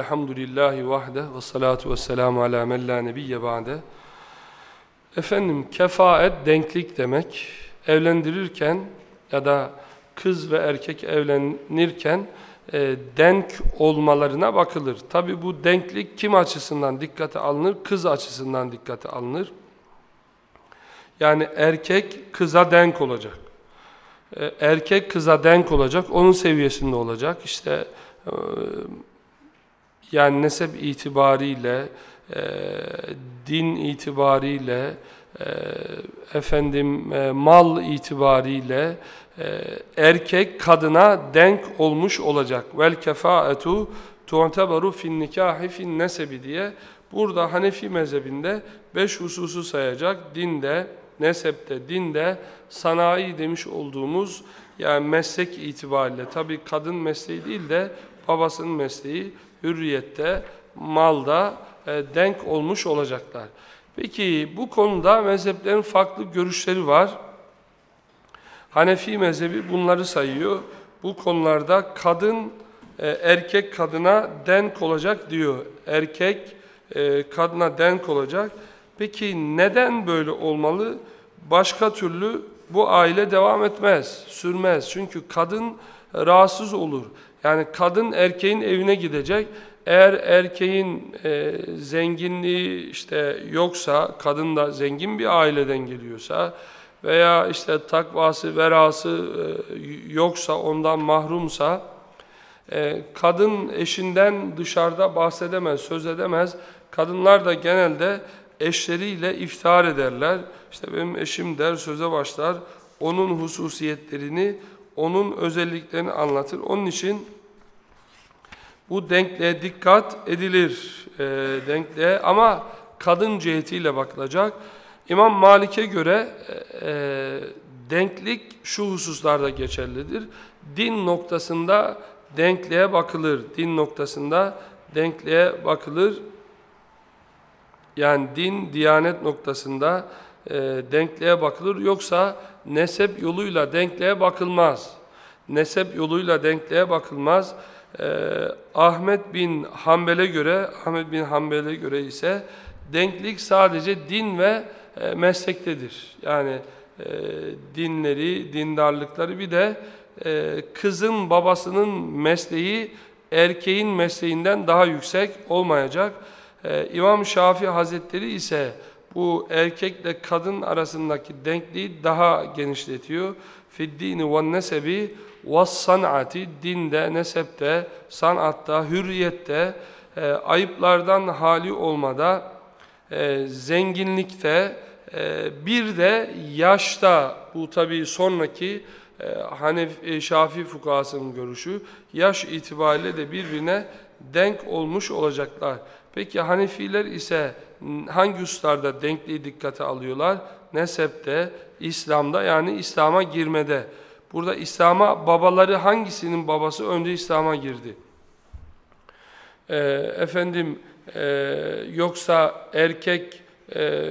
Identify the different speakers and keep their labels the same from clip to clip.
Speaker 1: Elhamdülillahi vahde ve salatu ve selamu ala men la nebiyye ba'de. Efendim kefaet denklik demek. Evlendirirken ya da kız ve erkek evlenirken e, denk olmalarına bakılır. Tabi bu denklik kim açısından dikkate alınır? Kız açısından dikkate alınır. Yani erkek kıza denk olacak. E, erkek kıza denk olacak, onun seviyesinde olacak. İşte e, yani nesep itibariyle, e, din itibariyle, e, efendim e, mal itibariyle e, erkek kadına denk olmuş olacak. Vel kefaetu tu'teberu fin nikahi fin nesebi diye burada Hanefi mezhebinde beş hususu sayacak. Dinde, nesepte, dinde, sanayi demiş olduğumuz yani meslek itibariyle tabi kadın mesleği değil de babasının mesleği hürriyette, malda e, denk olmuş olacaklar. Peki bu konuda mezheplerin farklı görüşleri var. Hanefi mezhebi bunları sayıyor. Bu konularda kadın e, erkek kadına denk olacak diyor. Erkek e, kadına denk olacak. Peki neden böyle olmalı? Başka türlü bu aile devam etmez, sürmez. Çünkü kadın rahatsız olur. Yani kadın erkeğin evine gidecek. Eğer erkeğin e, zenginliği işte yoksa, kadın da zengin bir aileden geliyorsa veya işte takvası, verası e, yoksa, ondan mahrumsa, e, kadın eşinden dışarıda bahsedemez, söz edemez. Kadınlar da genelde eşleriyle iftihar ederler. İşte benim eşim der, söze başlar. Onun hususiyetlerini, onun özelliklerini anlatır. Onun için bu denkliğe dikkat edilir. E, denkliğe ama kadın cihetiyle bakılacak. İmam Malik'e göre e, e, denklik şu hususlarda geçerlidir. Din noktasında denkliğe bakılır. Din noktasında denkliğe bakılır. Yani din, diyanet noktasında e, denkliğe bakılır. Yoksa nesep yoluyla denkliğe bakılmaz. Nesep yoluyla denkliğe bakılmaz. Ee, Ahmet bin Hanbel'e göre, Ahmet bin Hanbel'e göre ise denklik sadece din ve e, meslektedir. Yani e, dinleri, dindarlıkları bir de e, kızın babasının mesleği erkeğin mesleğinden daha yüksek olmayacak. E, İmam Şafii Hazretleri ise bu erkekle kadın arasındaki denkliği daha genişletiyor. Fiddini ve nesebi ve sanati dinde, nesepte, sanatta, hürriyette, e, ayıplardan hali olmada, e, zenginlikte, e, bir de yaşta bu tabi sonraki e, Hanef e, Şafii fukasının görüşü yaş itibariyle de birbirine denk olmuş olacaklar. Peki Hanefiler ise hangi hususlarda denkliği dikkate alıyorlar? Nesepte, İslam'da yani İslam'a girmede. Burada İslam'a babaları hangisinin babası önce İslam'a girdi? Ee, efendim e, yoksa erkek e,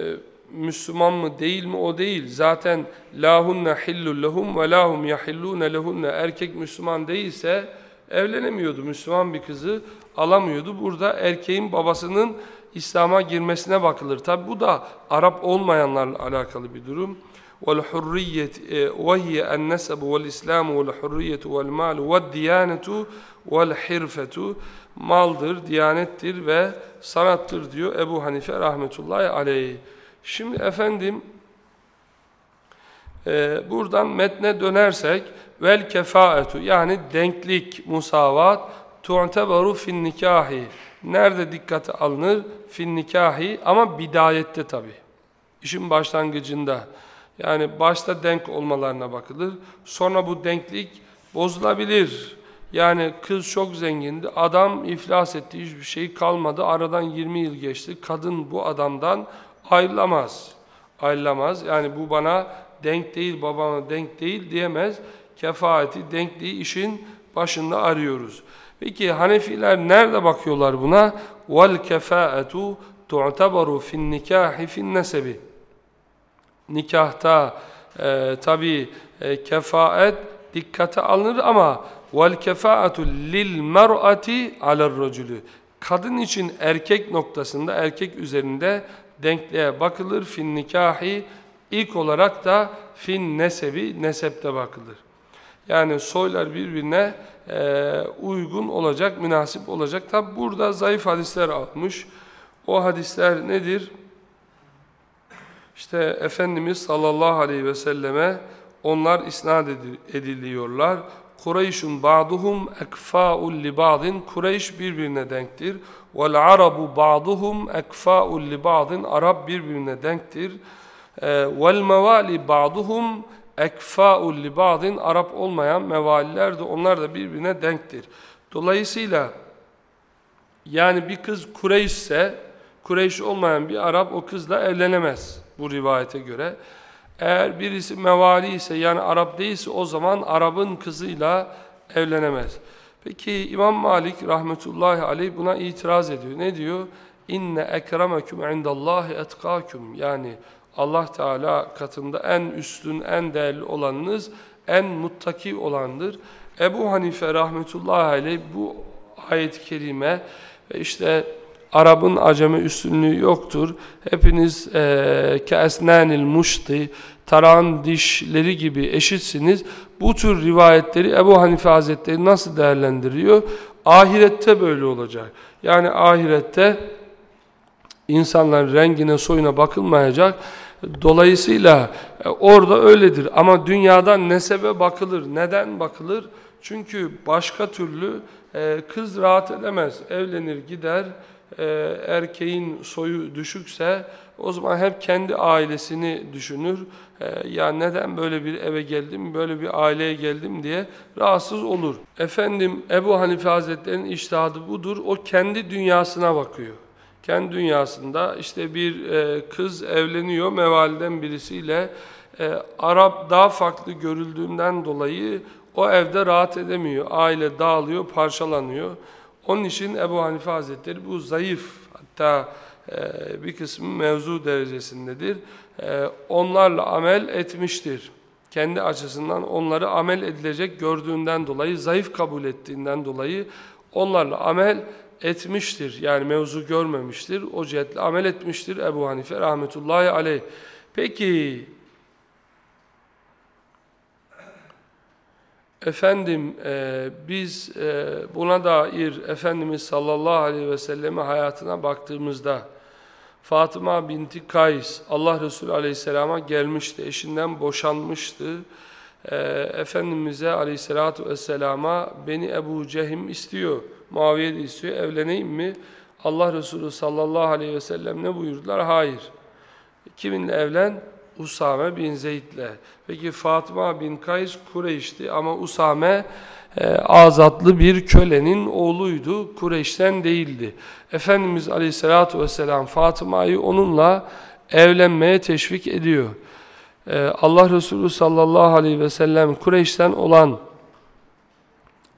Speaker 1: Müslüman mı değil mi o değil. Zaten lahunne hillul lehum ve lahum yahillune lehunne erkek Müslüman değilse evlenemiyordu. Müslüman bir kızı alamıyordu. Burada erkeğin babasının İslam'a girmesine bakılır. Tabi bu da Arap olmayanlarla alakalı bir durum. والحرية وهي النسب والإسلام والحرية والمال والديانة والحرفة maldır, diyanettir ve sanattır diyor Ebu Hanife rahmetullahi aleyh. Şimdi efendim e, buradan metne dönersek vel kefaetu yani denklik, musavat tu'teberu fin nikahi. Nerede dikkate alınır? Fin nikahi ama bidayette tabi. İşin başlangıcında. Yani başta denk olmalarına bakılır. Sonra bu denklik bozulabilir. Yani kız çok zengindi, adam iflas etti, hiçbir şey kalmadı. Aradan 20 yıl geçti. Kadın bu adamdan ayrılamaz. Ayrılamaz. Yani bu bana denk değil, babama denk değil diyemez. Kefaati, denkliği işin başında arıyoruz. Peki Hanefiler nerede bakıyorlar buna? Vel kefaetu tu'tabaru fin nikahi fin nesebi nikahta e, tabi e, kefaet dikkate alınır ama vel kefaetu lil mer'ati alel racülü Kadın için erkek noktasında, erkek üzerinde denkliğe bakılır. Fin nikahi ilk olarak da fin nesebi, nesepte bakılır. Yani soylar birbirine e, uygun olacak, münasip olacak. Tabi burada zayıf hadisler almış. O hadisler nedir? İşte Efendimiz sallallahu aleyhi ve selleme onlar isnat ediliyorlar. Kureyşun ba'duhum ekfa'ul li ba'din. Kureyş birbirine denktir. Vel arabu ba'duhum ekfa'ul li ba'din. Arap birbirine denktir. Ee, vel mevali ba'duhum ekfa'ul li ba'din. Arap olmayan mevaliler de onlar da birbirine denktir. Dolayısıyla yani bir kız Kureyş ise Kureyş olmayan bir Arap o kızla evlenemez bu rivayete göre. Eğer birisi mevali ise yani Arap değilse o zaman Arap'ın kızıyla evlenemez. Peki İmam Malik rahmetullahi aleyh buna itiraz ediyor. Ne diyor? İnne ekremekum indallahi etkakum. Yani Allah Teala katında en üstün, en değerli olanınız, en muttaki olandır. Ebu Hanife rahmetullahi aleyh bu ayet-i kerime işte Arap'ın acemi üstünlüğü yoktur. Hepiniz e, keesnenil muşti, tarağın dişleri gibi eşitsiniz. Bu tür rivayetleri Ebu Hanife Hazretleri nasıl değerlendiriyor? Ahirette böyle olacak. Yani ahirette insanların rengine, soyuna bakılmayacak. Dolayısıyla e, orada öyledir. Ama dünyada nesebe bakılır. Neden bakılır? Çünkü başka türlü e, kız rahat edemez. Evlenir gider e, erkeğin soyu düşükse o zaman hep kendi ailesini düşünür. Ya neden böyle bir eve geldim, böyle bir aileye geldim diye rahatsız olur. Efendim Ebu Hanife Hazretleri'nin iştihadı budur. O kendi dünyasına bakıyor. Kendi dünyasında işte bir e, kız evleniyor mevaliden birisiyle. E, Arap daha farklı görüldüğünden dolayı o evde rahat edemiyor. Aile dağılıyor, parçalanıyor. Onun için Ebu Hanife Hazretleri bu zayıf hatta e, bir kısmı mevzu derecesindedir. E, onlarla amel etmiştir. Kendi açısından onları amel edilecek gördüğünden dolayı, zayıf kabul ettiğinden dolayı onlarla amel etmiştir. Yani mevzu görmemiştir. O cihetle amel etmiştir Ebu Hanife rahmetullahi aleyh. Peki Efendim e, biz e, buna dair Efendimiz sallallahu aleyhi ve selleme hayatına baktığımızda Fatıma binti Kays Allah Resulü aleyhisselama gelmişti, eşinden boşanmıştı. E, Efendimiz'e aleyhissalatu vesselama beni Ebu Cehim istiyor, Muaviye de istiyor, evleneyim mi? Allah Resulü sallallahu aleyhi ve sellem ne buyurdular? Hayır. Kiminle evlen? Usame bin Zeyd'le. Peki Fatıma bin Kays Kureyş'ti ama Usame e, azatlı bir kölenin oğluydu. Kureyş'ten değildi. Efendimiz Aleyhisselatü Vesselam Fatıma'yı onunla evlenmeye teşvik ediyor. E, Allah Resulü sallallahu aleyhi ve sellem Kureyş'ten olan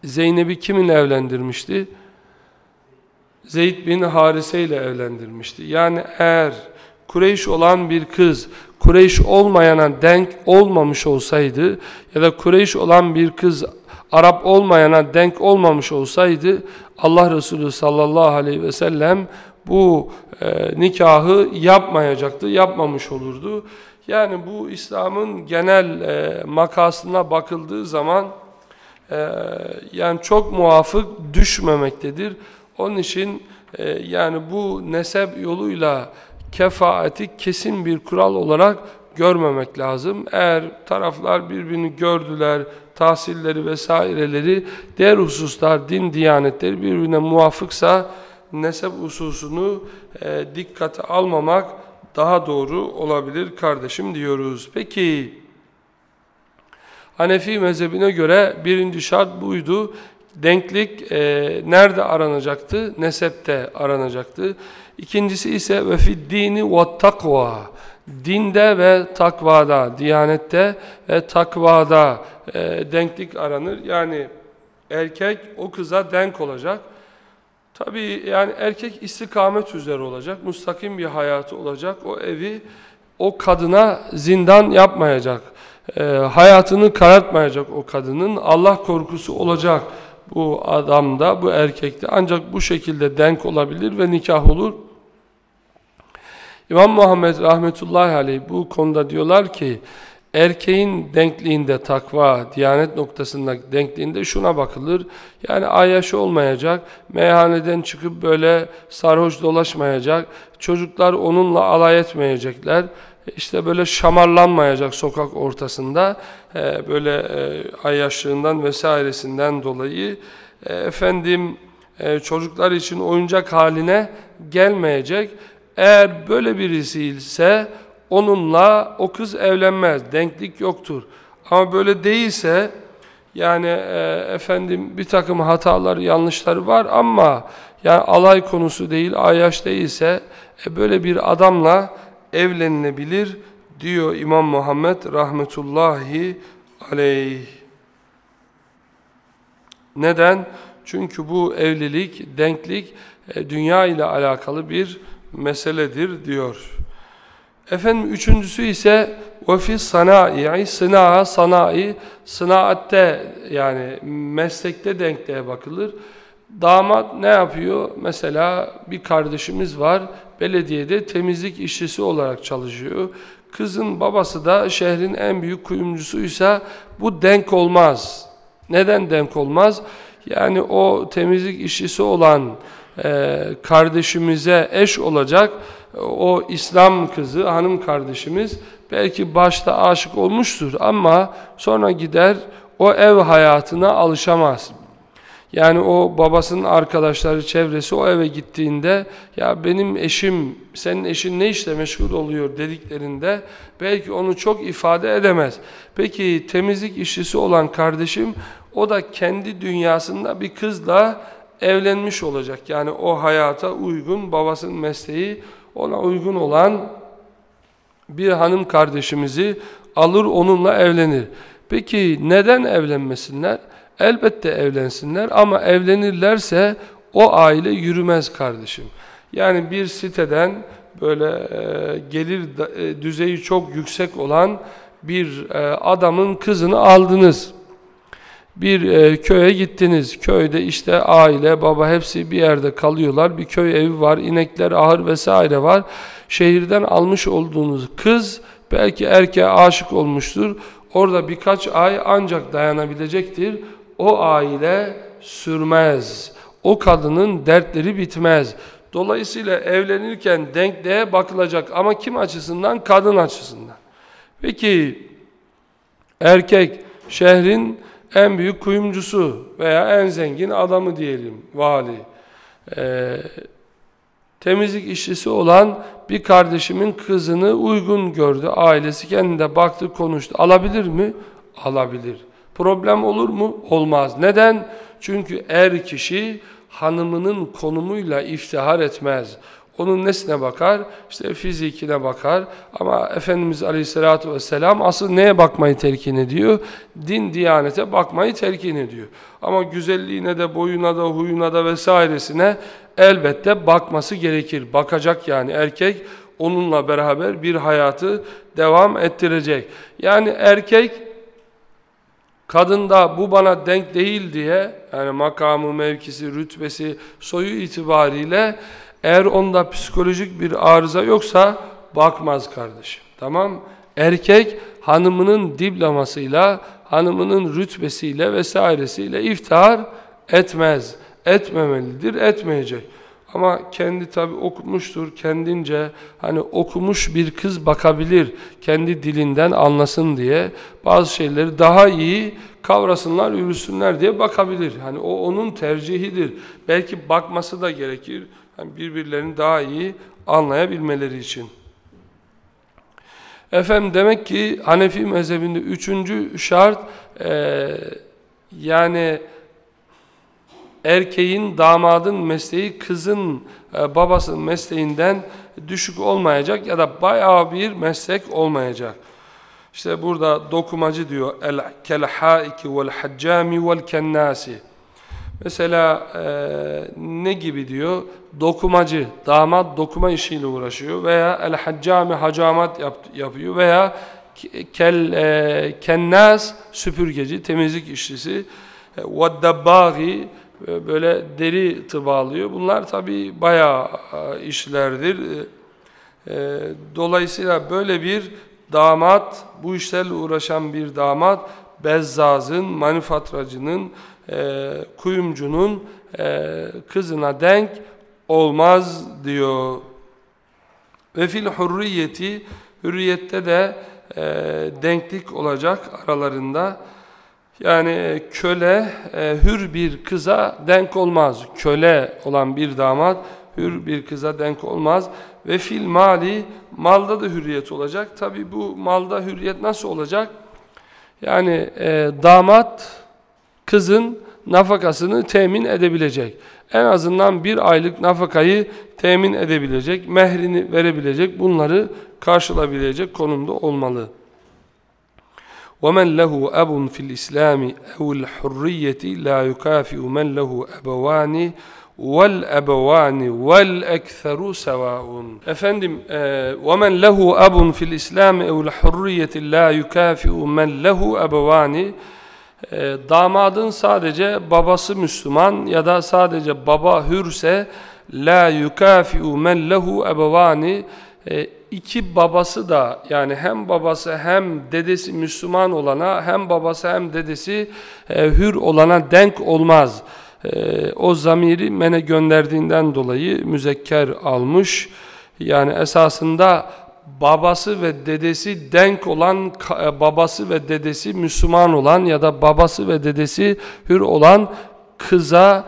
Speaker 1: Zeynep'i kiminle evlendirmişti? Zeyd bin Harise ile evlendirmişti. Yani eğer Kureyş olan bir kız Kureyş olmayana denk olmamış olsaydı ya da Kureyş olan bir kız Arap olmayana denk olmamış olsaydı Allah Resulü sallallahu aleyhi ve sellem bu e, nikahı yapmayacaktı, yapmamış olurdu. Yani bu İslam'ın genel e, makasına bakıldığı zaman e, yani çok muafık düşmemektedir. Onun için e, yani bu nesep yoluyla kefaati kesin bir kural olarak görmemek lazım. Eğer taraflar birbirini gördüler, tahsilleri vesaireleri, diğer hususlar, din diyanetleri birbirine muvafıksa nesep hususunu e, dikkate almamak daha doğru olabilir kardeşim diyoruz. Peki Hanefi mezhebine göre birinci şart buydu. Denklik e, nerede aranacaktı? Nesepte aranacaktı. İkincisi ise ve fiddini ve takva. Dinde ve takvada, diyanette ve takvada e, denklik aranır. Yani erkek o kıza denk olacak. Tabii yani erkek istikamet üzere olacak, müstakim bir hayatı olacak. O evi o kadına zindan yapmayacak. E, hayatını karartmayacak o kadının. Allah korkusu olacak. bu adamda, bu erkekte ancak bu şekilde denk olabilir ve nikah olur. İmam Muhammed rahmetullahi aleyh bu konuda diyorlar ki erkeğin denkliğinde takva, diyanet noktasında denkliğinde şuna bakılır. Yani ayyaşı olmayacak, meyhaneden çıkıp böyle sarhoş dolaşmayacak, çocuklar onunla alay etmeyecekler. İşte böyle şamarlanmayacak sokak ortasında e, böyle e, ayyaşlığından vesairesinden dolayı e, efendim çocuklar için oyuncak haline gelmeyecek. Eğer böyle birisi ise onunla o kız evlenmez. Denklik yoktur. Ama böyle değilse yani e, efendim bir takım hataları, yanlışları var ama yani alay konusu değil, ayyaş değilse e, böyle bir adamla evlenilebilir diyor İmam Muhammed rahmetullahi aleyh. Neden? Çünkü bu evlilik, denklik e, dünya ile alakalı bir meseledir diyor. Efendim üçüncüsü ise vefi sanayi, sınaa, sanayi, sınaatte yani meslekte denkliğe bakılır. Damat ne yapıyor? Mesela bir kardeşimiz var, belediyede temizlik işçisi olarak çalışıyor. Kızın babası da şehrin en büyük kuyumcusuysa bu denk olmaz. Neden denk olmaz? Yani o temizlik işçisi olan e, kardeşimize eş olacak o İslam kızı, hanım kardeşimiz belki başta aşık olmuştur ama sonra gider o ev hayatına alışamaz. Yani o babasının arkadaşları, çevresi o eve gittiğinde ya benim eşim, senin eşin ne işle meşgul oluyor dediklerinde belki onu çok ifade edemez. Peki temizlik işçisi olan kardeşim o da kendi dünyasında bir kızla evlenmiş olacak. Yani o hayata uygun babasının mesleği ona uygun olan bir hanım kardeşimizi alır onunla evlenir. Peki neden evlenmesinler? Elbette evlensinler ama evlenirlerse o aile yürümez kardeşim. Yani bir siteden böyle e, gelir e, düzeyi çok yüksek olan bir e, adamın kızını aldınız bir e, köye gittiniz. Köyde işte aile, baba hepsi bir yerde kalıyorlar. Bir köy evi var, inekler, ahır vesaire var. Şehirden almış olduğunuz kız belki erkeğe aşık olmuştur. Orada birkaç ay ancak dayanabilecektir. O aile sürmez. O kadının dertleri bitmez. Dolayısıyla evlenirken denkliğe bakılacak ama kim açısından? Kadın açısından. Peki erkek şehrin en büyük kuyumcusu veya en zengin adamı diyelim vali. Ee, temizlik işçisi olan bir kardeşimin kızını uygun gördü. Ailesi kendine baktı konuştu. Alabilir mi? Alabilir. Problem olur mu? Olmaz. Neden? Çünkü er kişi hanımının konumuyla iftihar etmez. Onun nesine bakar? İşte fizikine bakar. Ama Efendimiz Aleyhisselatü Vesselam asıl neye bakmayı telkin ediyor? Din, diyanete bakmayı telkin ediyor. Ama güzelliğine de, boyuna da, huyuna da vesairesine elbette bakması gerekir. Bakacak yani erkek onunla beraber bir hayatı devam ettirecek. Yani erkek kadında bu bana denk değil diye yani makamı, mevkisi, rütbesi, soyu itibariyle eğer onda psikolojik bir arıza yoksa bakmaz kardeşim. Tamam? Erkek hanımının diplomasıyla, hanımının rütbesiyle vesairesiyle iftihar etmez. Etmemelidir, etmeyecek. Ama kendi tabi okutmuştur, kendince hani okumuş bir kız bakabilir, kendi dilinden anlasın diye bazı şeyleri daha iyi kavrasınlar, yürüsünler diye bakabilir. Hani o onun tercihidir. Belki bakması da gerekir. Yani birbirlerini daha iyi anlayabilmeleri için. Efendim demek ki Hanefi mezhebinde üçüncü şart e, yani erkeğin, damadın mesleği kızın e, babasının mesleğinden düşük olmayacak ya da bayağı bir meslek olmayacak. İşte burada dokumacı diyor el kelhaiki vel haccami vel kennasi. Mesela e, ne gibi diyor? Dokumacı, damat dokuma işiyle uğraşıyor veya el haccami hacamat yap, yapıyor veya kel e, kennas süpürgeci, temizlik işçisi e, ve dabbagi böyle deri tıbalıyor. Bunlar tabi bayağı işlerdir. Dolayısıyla böyle bir damat, bu işlerle uğraşan bir damat, bezzazın, manifatracının, kuyumcunun kızına denk olmaz diyor. Ve fil hurriyeti, hürriyette de e, denklik olacak aralarında. Yani köle e, hür bir kıza denk olmaz. Köle olan bir damat hür bir kıza denk olmaz. Ve fil mali malda da hürriyet olacak. Tabi bu malda hürriyet nasıl olacak? Yani e, damat kızın nafakasını temin edebilecek. En azından bir aylık nafakayı temin edebilecek, mehrini verebilecek, bunları karşılayabilecek konumda olmalı. وَمَنْ لَهُ أَبٌ فِي الْإِسْلَامِ اَوْ الْحُرِّيَّةِ لَا يُكَافِئُ مَنْ لَهُ أَبَوَانِ وَالْأَبَوَانِ وَالْأَكْثَرُ سَوَاءٌ Efendim, وَمَنْ لَهُ أَبٌ فِي الْإِسْلَامِ اَوْ الْحُرِّيَّةِ لَا يُكَافِئُ مَنْ لَهُ أَبَوَانِ e, damadın sadece babası Müslüman ya da sadece baba hürse la yukafi'u men lehu ebevani e, iki babası da yani hem babası hem dedesi Müslüman olana hem babası hem dedesi e, hür olana denk olmaz. E, o zamiri mene gönderdiğinden dolayı müzekker almış. Yani esasında babası ve dedesi denk olan e, babası ve dedesi Müslüman olan ya da babası ve dedesi hür olan kıza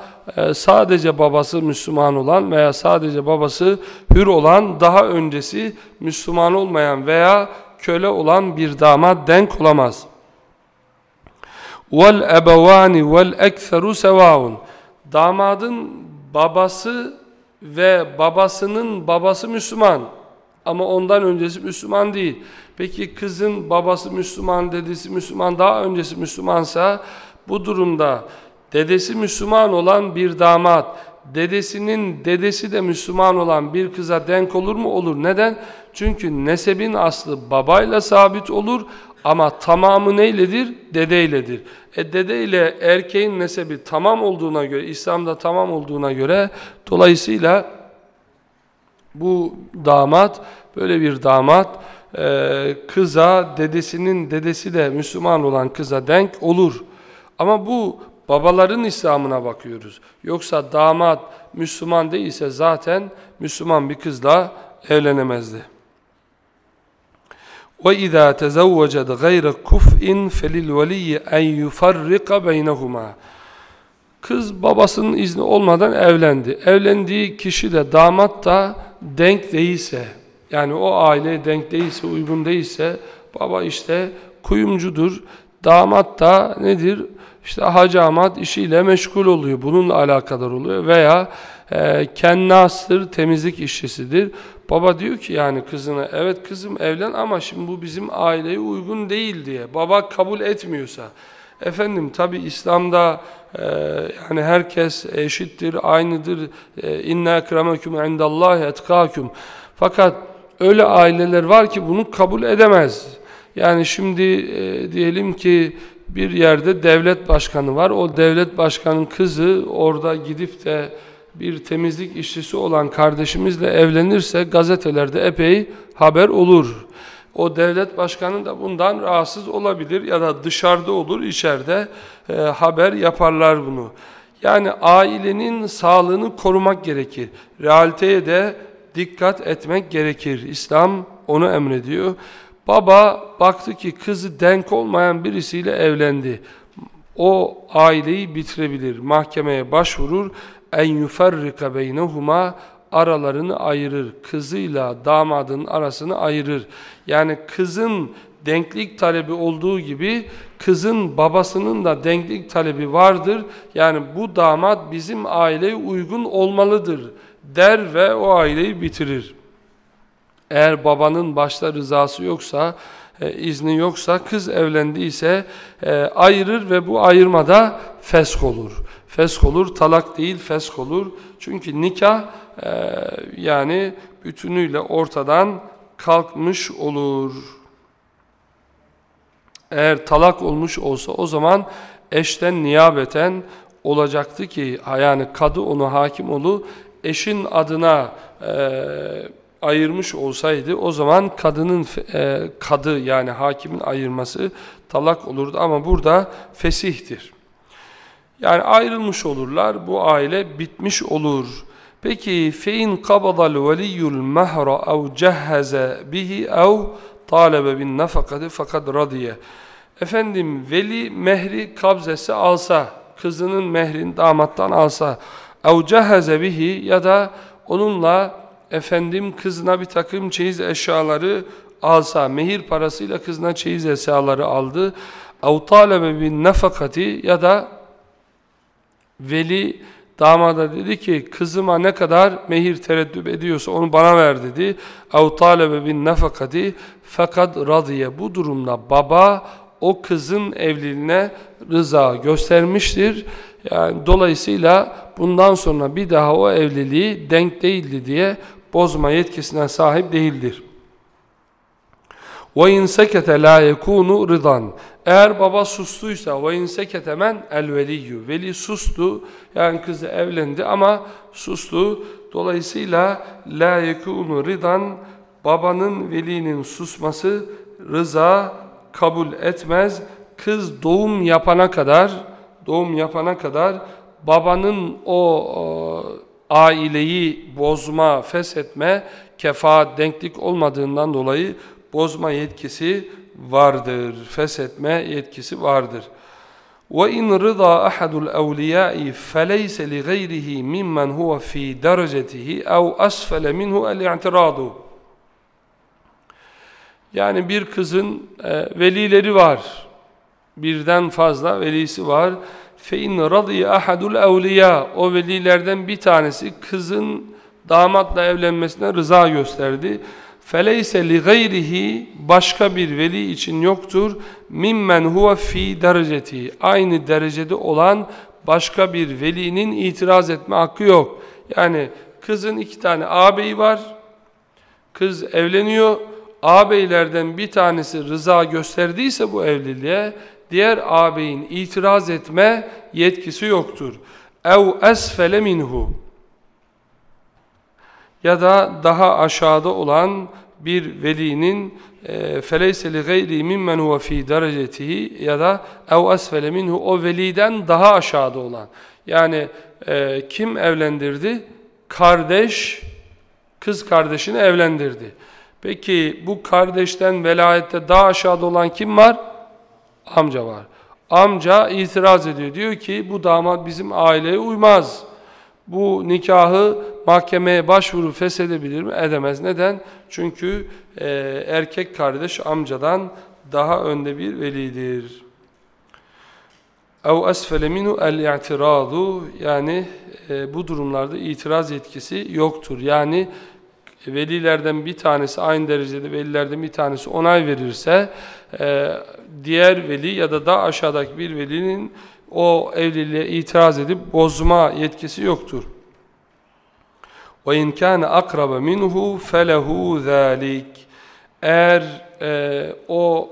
Speaker 1: sadece babası Müslüman olan veya sadece babası hür olan daha öncesi Müslüman olmayan veya köle olan bir damat denk olamaz. Vel ebevani vel ekseru sevaun. Damadın babası ve babasının babası Müslüman ama ondan öncesi Müslüman değil. Peki kızın babası Müslüman, dedesi Müslüman, daha öncesi Müslümansa bu durumda dedesi Müslüman olan bir damat, dedesinin dedesi de Müslüman olan bir kıza denk olur mu? Olur. Neden? Çünkü nesebin aslı babayla sabit olur ama tamamı neyledir? Dedeyledir. E dede ile erkeğin nesebi tamam olduğuna göre, İslam'da tamam olduğuna göre dolayısıyla bu damat, böyle bir damat e, kıza, dedesinin dedesi de Müslüman olan kıza denk olur. Ama bu babaların İslam'ına bakıyoruz. Yoksa damat Müslüman değilse zaten Müslüman bir kızla evlenemezdi. وَإِذَا تَزَوَّجَتْ غَيْرَ كُفْءٍ فَلِلْوَلِيِّ اَنْ يُفَرِّقَ بَيْنَهُمَا Kız babasının izni olmadan evlendi. Evlendiği kişi de damat da denk değilse, yani o aile denk değilse, uygun değilse, baba işte kuyumcudur, damat da nedir? İşte hacamat işiyle meşgul oluyor, bununla alakadar oluyor veya e, kennastır, temizlik işçisidir. Baba diyor ki yani kızına, evet kızım evlen ama şimdi bu bizim aileye uygun değil diye. Baba kabul etmiyorsa. Efendim tabi İslam'da e, yani herkes eşittir, aynıdır. E, İnna ekremekum indallahi etkakum. Fakat öyle aileler var ki bunu kabul edemez. Yani şimdi e, diyelim ki bir yerde devlet başkanı var. O devlet başkanın kızı orada gidip de bir temizlik işçisi olan kardeşimizle evlenirse gazetelerde epey haber olur. O devlet başkanı da bundan rahatsız olabilir ya da dışarıda olur, içeride e, haber yaparlar bunu. Yani ailenin sağlığını korumak gerekir. Realiteye de dikkat etmek gerekir. İslam onu emrediyor. Baba baktı ki kızı denk olmayan birisiyle evlendi. O aileyi bitirebilir. Mahkemeye başvurur. En yuferrika beynehuma aralarını ayırır. Kızıyla damadın arasını ayırır. Yani kızın denklik talebi olduğu gibi kızın babasının da denklik talebi vardır. Yani bu damat bizim aileye uygun olmalıdır der ve o aileyi bitirir. Eğer babanın başta rızası yoksa, e, izni yoksa, kız evlendiyse e, ayırır ve bu ayırmada fesk olur. Fesk olur, talak değil fesk olur. Çünkü nikah e, yani bütünüyle ortadan kalkmış olur. Eğer talak olmuş olsa o zaman eşten niyabeten olacaktı ki yani kadı onu hakim olu eşin adına e, ayırmış olsaydı o zaman kadının e, kadı yani hakimin ayırması talak olurdu ama burada fesihtir. Yani ayrılmış olurlar bu aile bitmiş olur. Peki fein qabadal veliyul mahra ev cehhaze bihi ev talebe bin nafakati fakat radiye. Efendim veli mehri kabzesi alsa, kızının mehrini damattan alsa, ev cehhaze bihi ya da onunla efendim kızına bir takım çeyiz eşyaları alsa, mehir parasıyla kızına çeyiz eşyaları aldı, ev talebe bin nafakati ya da veli damada dedi ki kızıma ne kadar mehir tereddüt ediyorsa onu bana ver dedi. اَوْ طَالَبَ بِالنَّفَقَةِ fakat radiye bu durumda baba o kızın evliliğine rıza göstermiştir. Yani dolayısıyla bundan sonra bir daha o evliliği denk değildi diye bozma yetkisine sahip değildir. وَاِنْ سَكَتَ لَا يَكُونُ رِضًا Eğer baba sustuysa وَاِنْ سَكَتَ مَنْ الْوَلِيُّ Veli sustu yani kızı evlendi ama sustu. Dolayısıyla la yekunu ridan babanın velinin susması rıza kabul etmez. Kız doğum yapana kadar doğum yapana kadar babanın o, o aileyi bozma, feshetme, kefa, denklik olmadığından dolayı bozma yetkisi vardır. Feshetme yetkisi vardır. وَاِنْ رِضَى أَحَدُ الْاَوْلِيَاءِ فَلَيْسَ لِغَيْرِهِ مِمَّنْ هُوَ ف۪ي دَرَجَتِهِ اَوْ أَسْفَلَ مِنْهُ الْاِعْتِرَاضُ Yani bir kızın e, velileri var. Birden fazla velisi var. فَاِنْ رَضِيَ أَحَدُ الْاَوْلِيَا O velilerden bir tanesi kızın damatla evlenmesine rıza gösterdi. Feleyse li gayrihi başka bir veli için yoktur. Mimmen huve fi dereceti. Aynı derecede olan başka bir velinin itiraz etme hakkı yok. Yani kızın iki tane ağabeyi var. Kız evleniyor. Ağabeylerden bir tanesi rıza gösterdiyse bu evliliğe diğer ağabeyin itiraz etme yetkisi yoktur. Ev esfele minhu ya da daha aşağıda olan bir velinin feleyse li gayri mimmen huve fi derecetihi ya da ev asfele minhu o veliden daha aşağıda olan. Yani e, kim evlendirdi? Kardeş kız kardeşini evlendirdi. Peki bu kardeşten velayette daha aşağıda olan kim var? Amca var. Amca itiraz ediyor. Diyor ki bu damat bizim aileye uymaz bu nikahı mahkemeye başvuru feshedebilir mi? Edemez. Neden? Çünkü e, erkek kardeş amcadan daha önde bir velidir. اَوْ أَسْفَلَ مِنُ الْاِعْتِرَاضُ Yani e, bu durumlarda itiraz etkisi yoktur. Yani velilerden bir tanesi aynı derecede velilerden bir tanesi onay verirse e, diğer veli ya da daha aşağıdaki bir velinin o evliliğe itiraz edip bozma yetkisi yoktur. وَاِنْ كَانَ أَقْرَبَ مِنْهُ فَلَهُ ذَٰلِكِ Eğer e, o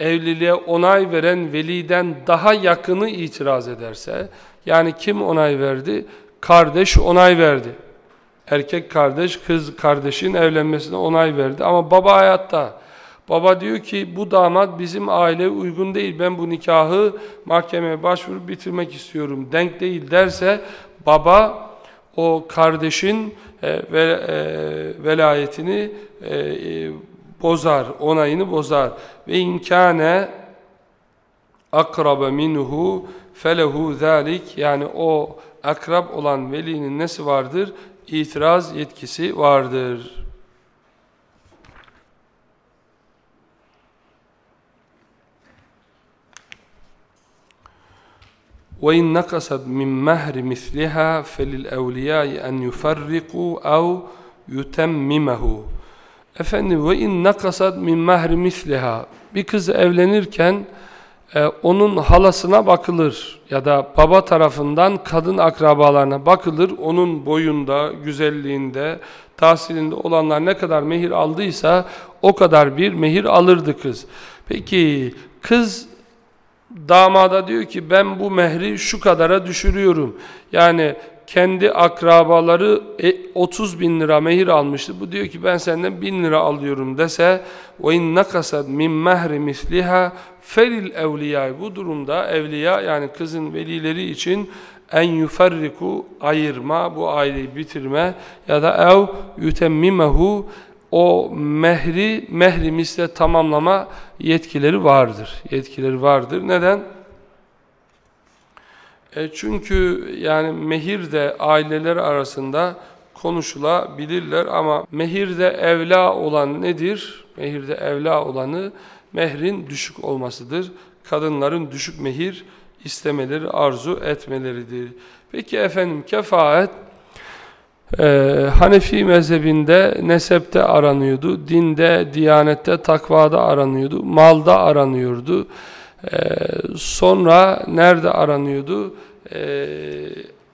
Speaker 1: evliliğe onay veren veliden daha yakını itiraz ederse, yani kim onay verdi? Kardeş onay verdi. Erkek kardeş, kız kardeşin evlenmesine onay verdi ama baba hayatta. Baba diyor ki bu damat bizim aile uygun değil. Ben bu nikahı mahkemeye başvurup bitirmek istiyorum. Denk değil derse baba o kardeşin e, ve, e, velayetini e, e, bozar, onayını bozar. Ve inkâne akrabe minhu felehu zalik yani o akrab olan velinin nesi vardır? İtiraz yetkisi vardır. وَاِنْ نَقَصَتْ مِنْ مَهْرِ مِثْلِهَا فَلِلْاَوْلِيَاءِ اَنْ يُفَرِّقُوا اَوْ يُتَمِّمَهُ Efendim ve in nakasat min mahri misliha bir kız evlenirken e, onun halasına bakılır ya da baba tarafından kadın akrabalarına bakılır. Onun boyunda, güzelliğinde, tahsilinde olanlar ne kadar mehir aldıysa o kadar bir mehir alırdı kız. Peki kız damada diyor ki ben bu mehri şu kadara düşürüyorum. Yani kendi akrabaları e, 30 bin lira mehir almıştı. Bu diyor ki ben senden bin lira alıyorum dese in nakasad min mehri misliha felil evliya. Bu durumda evliya yani kızın velileri için en yuferriku ayırma, bu aileyi bitirme ya da ev yutemmimehu o mehri mehri misle tamamlama yetkileri vardır. Yetkileri vardır. Neden? E çünkü yani mehir de aileler arasında konuşulabilirler ama mehirde evla olan nedir? Mehirde evla olanı mehrin düşük olmasıdır. Kadınların düşük mehir istemeleri, arzu etmeleridir. Peki efendim kefaet e, Hanefi mezhebinde nesepte aranıyordu, dinde, diyanette, takvada aranıyordu, malda aranıyordu. E, sonra nerede aranıyordu? E,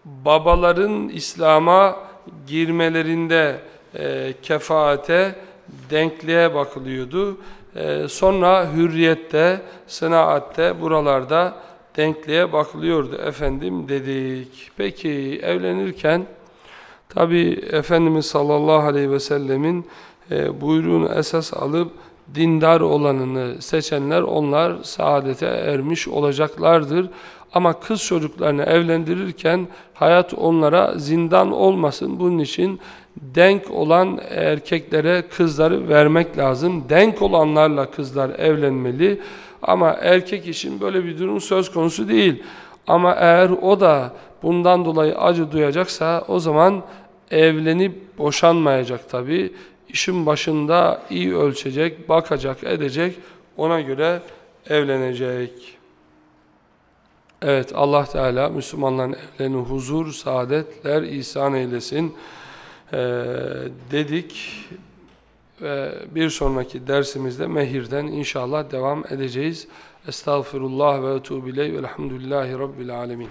Speaker 1: babaların İslam'a girmelerinde e, kefaate, denkliğe bakılıyordu. E, sonra hürriyette, sınaatte, buralarda denkliğe bakılıyordu efendim dedik. Peki evlenirken tabi Efendimiz sallallahu aleyhi ve sellemin e, buyruğunu esas alıp dindar olanını seçenler onlar saadete ermiş olacaklardır. Ama kız çocuklarını evlendirirken hayat onlara zindan olmasın. Bunun için denk olan erkeklere kızları vermek lazım. Denk olanlarla kızlar evlenmeli. Ama erkek için böyle bir durum söz konusu değil. Ama eğer o da bundan dolayı acı duyacaksa o zaman evlenip boşanmayacak tabi. İşin başında iyi ölçecek, bakacak, edecek. Ona göre evlenecek. Evet Allah Teala Müslümanların evlerini huzur, saadetler ihsan eylesin ee, dedik. Ve bir sonraki dersimizde mehirden inşallah devam edeceğiz. Estağfirullah ve etûbü ileyh velhamdülillahi rabbil alemin.